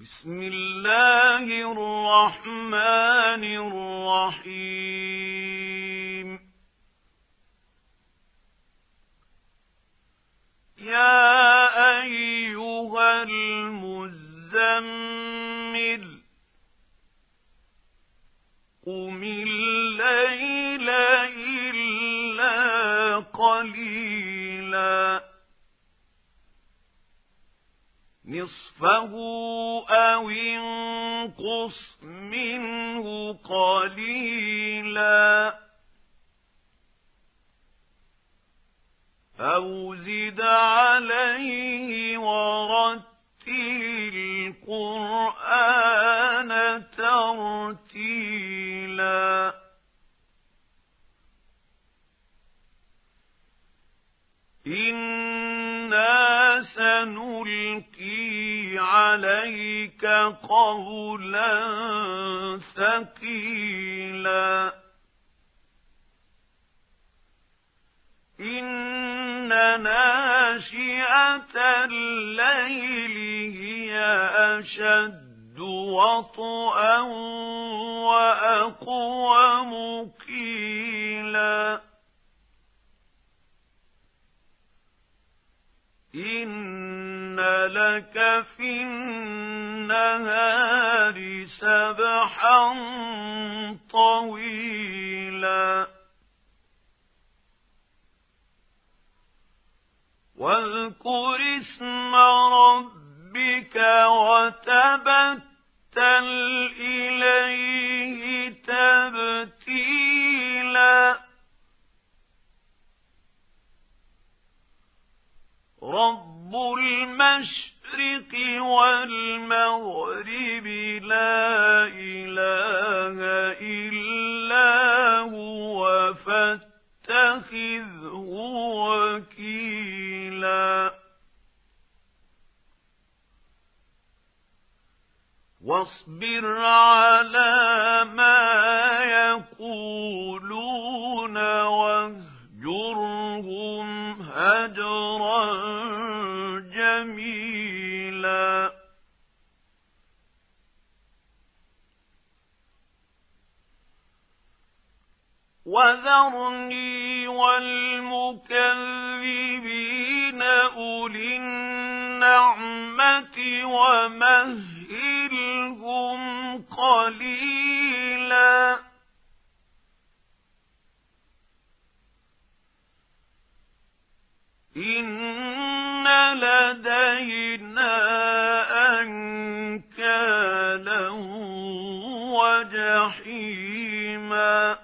بسم الله الرحمن الرحيم. يا أيها المزمل قم الليل نصفه أو انقص منه قليلا. أو زد عليه ورتل القرآن ترتيلا. إنا سنلقي عليك قولا ثقيلا. إن ناشئة الليل هي أشد وطئا وأقوم قيلا إن لك في النهار سبحا طويلا. واذكر اسم ربك وتبتل إليه تبتيلا. رب المشرق والمغرب لا إله إلا هو فاتخذه وكيلا واصبر على ما يقولون وذرني والمكذبين أولي النعمة ومهلهم قليلا. إن لدينا أنكالا وجحيما.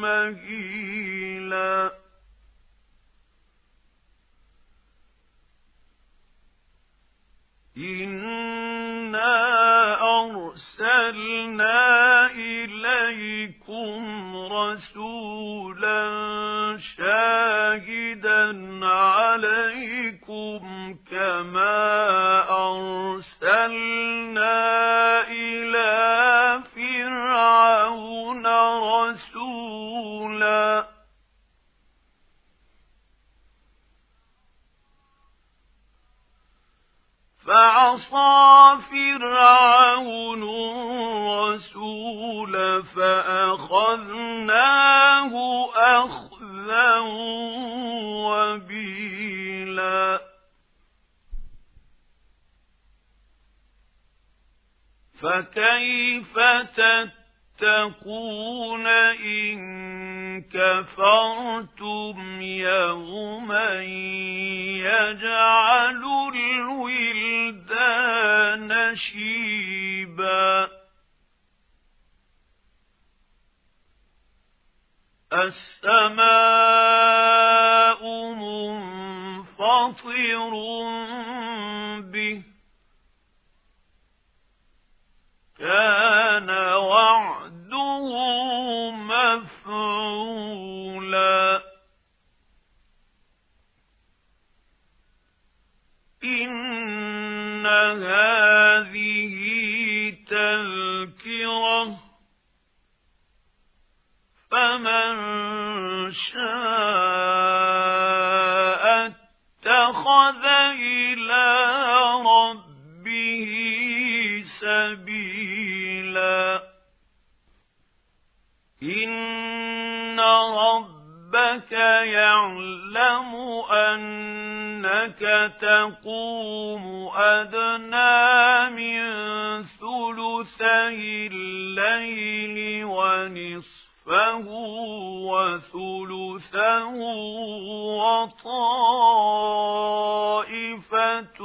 مهيلا. إنا أرسلنا إليكم رسولا شاهدا عليكم كما فعصى فرعون الرسول فأخذناه أخذا وبيلا. فكيف تتقون إن كفرتم يوما يجعل شيبا. السماء منفطر به. كان إن ربك يعلم أنك تقوم أدنى من ثلثي الليل ونصفه وثلثه وطائفة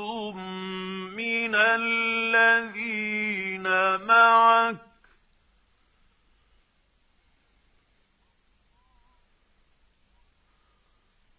من الذين معك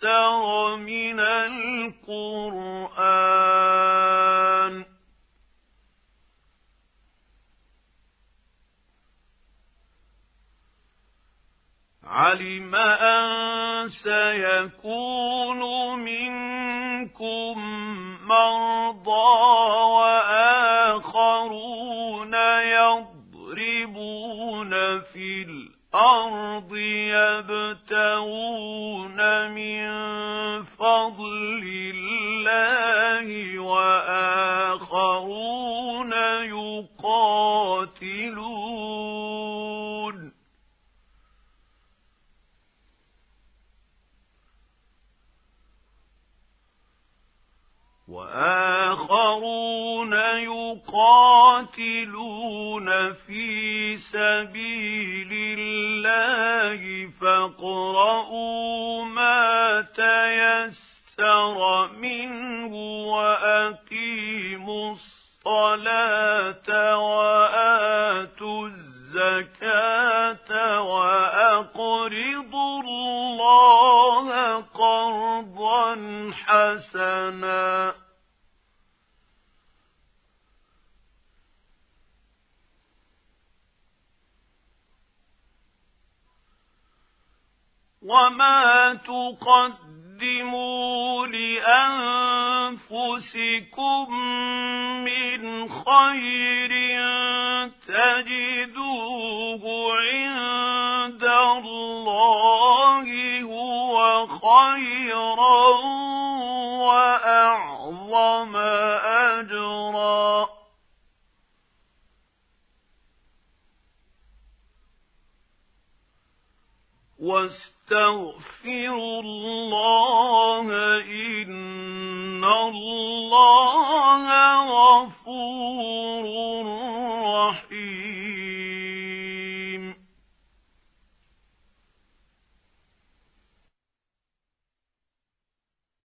تيسر من القرآن. علم أن سيكون منكم مرضى. يقاتلون. وآخرون يقاتلون في سبيل الله فاقرؤوا ما تيسر الزكاة وأقرضوا الله قرضا حسنا وما تقدموا لأنفسكم من خير تجدوه عند الله هو خيرا وأعظم أجرا. واستغفروا الله